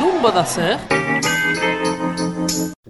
Nun bada zer?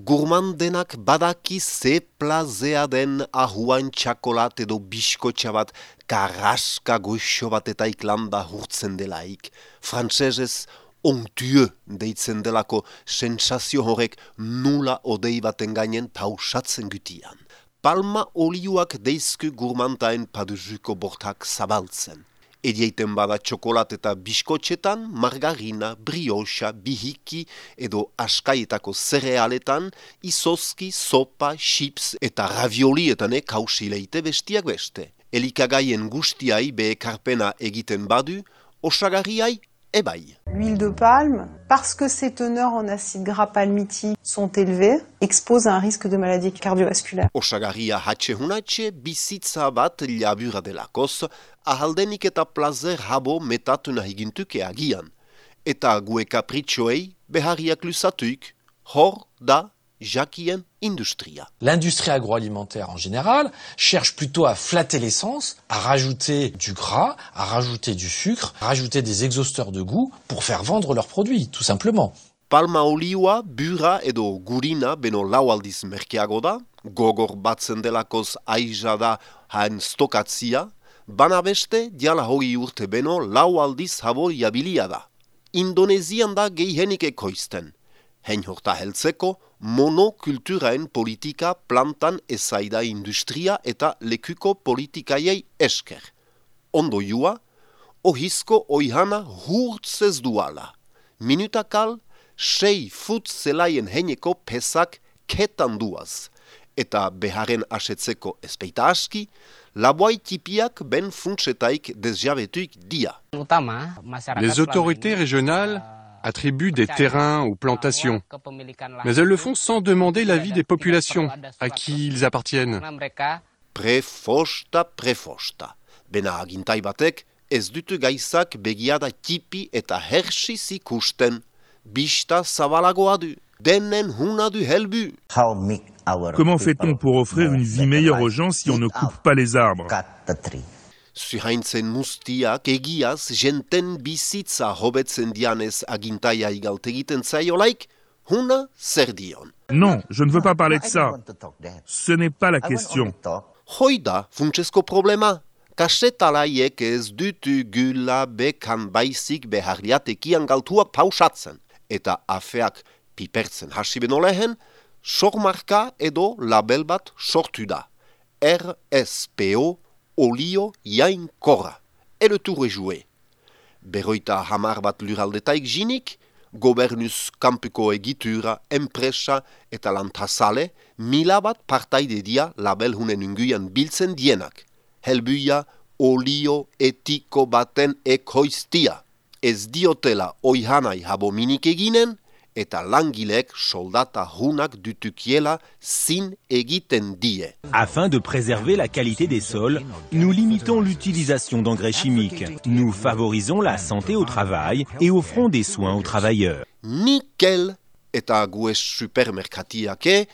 Gurmandenak badaki ze plazea den ahuan txakolat edo biskotxa bat karraska goixo bat eta iklanda hurtzen delaik. Frantsesez ontieu deitzen delako sensazio horrek nula odei baten gainen pausatzen gutian. Palma olioak deizku gurmantaen paduzuko bortak zabaltzen. Edieiten bada txokolat eta biskotxetan, margarina, brioxa, bihiki edo askaietako zerealetan, izozki, sopa, chips eta raviolietan kausileite bestiak beste. Elikagaien guztiai behekarpena egiten badu, osagarriai ebai. L'huile de palme, parce que ses teneurs en acides gras palmitique sont élevées, expose à un risque de maladie cardiovasculaire. Osagarria hatxe hunatxe bizitza bat labura delakoz, ahaldenik eta plazer habo metatu nahi gintuke agian. Eta gue kapritxoei beharriak lusatuik, hor da jakien industria. L'industrie agroalimentaire en général cherche plutôt à flatter l'essence, à rajouter du gras, à rajouter du sucre, à rajouter des exhausteurs de goût pour faire vendre leurs produits, tout simplement. Palma olioa, bura edo gurina beno lau aldiz merkeago da, gogor batzen delakoz aiza da haen stokatzia, bana beste diala hori urte beno lau aldiz habo jabilia da. Indonezian da gehihenik ekoizten. Hein horta heltzeko, monokulturaen politika plantan ezaida industria eta lekuko politikaiei esker. Ondo jua, ohizko oihana hurtzez duala. Minutakal, sei fut zelaien heineko pesak ketan duaz. Eta beharen asetzeko espeita aski, laboai tipiak ben funtsetaik desjabetuik dia. Les autorités régionales attribuent des terrains aux plantations, mais elles le font sans demander l'avis des populations à qui ils appartiennent. Prefosta, prefosta. Bena agintai batek ez dutu gaizak begiada tipi eta hersiz ikusten. Bista zabalagoa du. Denen huna du helbu. Comment fait-on pour offrir une vie meilleure aux gens si on ne coupe pas les arbres Zuhaintzen mustiak egiaz jenten bizitza hobetzen dianez agintaia igaltegiten zaiolaik, huna zer dion. Non, je ne veux pas parler de ça. Ce n'est pas la question. Hoida funtsesko problema. Kasetalaiek ez dutu gula bekan baizik beharriatekian galtuak pausatzen. Eta afeak pipertzen hasi beno lehen, sormarka edo label bat sortu da. RSPO olio jain korra. Tour est joué. Beroita hamar bat luraldetaik jinik, gobernuz kampuko egitura, enpresa eta lantasale, mila bat partaide dia label hunen unguian biltzen dienak. Helbuia olio etiko baten ekoiztia. Ez diotela oihanai habo minik eginen, eta langilek soldata hunak dutukiela sin egiten die. Afin de préserver la qualité des sols, nous limitons l'utilisation d'engrais chimiques. Nous favorisons la santé au travail et offrons des soins aux travailleurs. Nikel eta supermerkatiake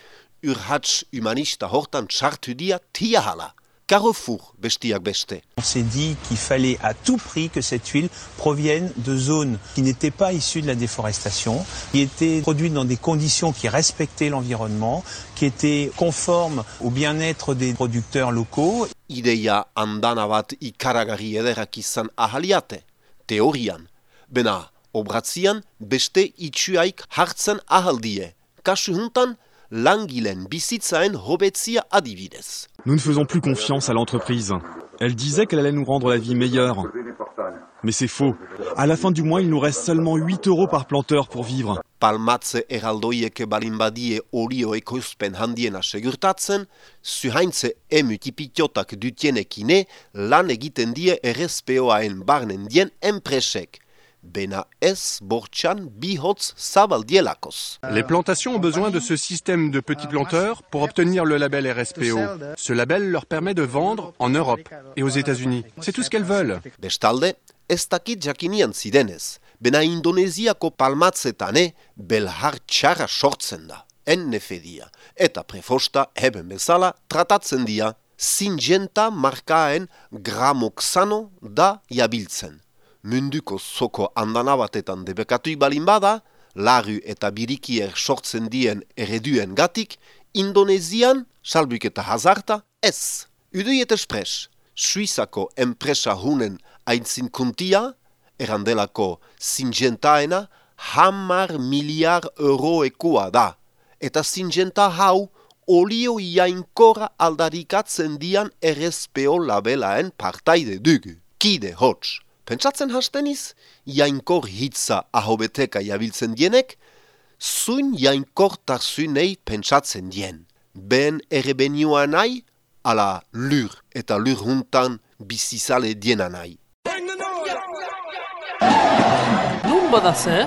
urhats humanista hortan sartu dia tiahala. Carrefour bestiak beste. On s'est dit qu'il fallait à tout prix que cette huile provienne de zones qui n'étaient pas issues de la déforestation, qui étaient produites dans des conditions qui respectaient l'environnement, qui étaient conformes au bien-être des producteurs locaux. Ideia andana bat ikaragarri ederak izan ahaliate, teorian. Bena, obratzian beste itxuaik hartzen ahaldie. Kasu huntan, langilen bizitzaen hobetzia adibidez. Nous ne faisons plus confiance à l'entreprise. Elle disait qu'elle allait nous rendre la vie meilleure. Mais c'est faux. À la fin du mois, il nous reste seulement 8 euros par planteur pour vivre. Palmatze eraldoiek balin badie olio ekoizpen handiena segurtatzen, zuhaintze emu tipitiotak dutienekine lan egiten die RSPOaen barnen dien enpresek. Les plantations ont besoin de ce système de petits planteurs pour obtenir le label RSPO. Ce label leur permet de vendre en Europe et aux États-Unis. C'est tout ce qu'elles veulent. Bena Indoneziako palmatzetane belhar txarra sortzen da. En nefedia. Eta prefosta heben bezala tratatzen dia, Singenta markaen gramoxano da jabiltzen. Munduko zoko andana batetan debekatuik balin bada, larru eta birikier sortzen dien ereduen gatik, Indonezian, salbuik eta hazarta, ez. Uduiet espres, Suizako enpresa hunen aintzin kuntia, erandelako zingentaena, hamar miliar euroekoa da. Eta zingenta hau, olio jainkora aldarikatzen dian errezpeo labelaen partaide dugu. Kide hots. Pentsatzen hasteniz, jainkor hitza ahobeteka jabiltzen dienek, zuin jainkortasunei pentsatzen dien. Ben errebenioa nahi, ala lur eta lur juntan bizizale diena nahi. Nun bada zer?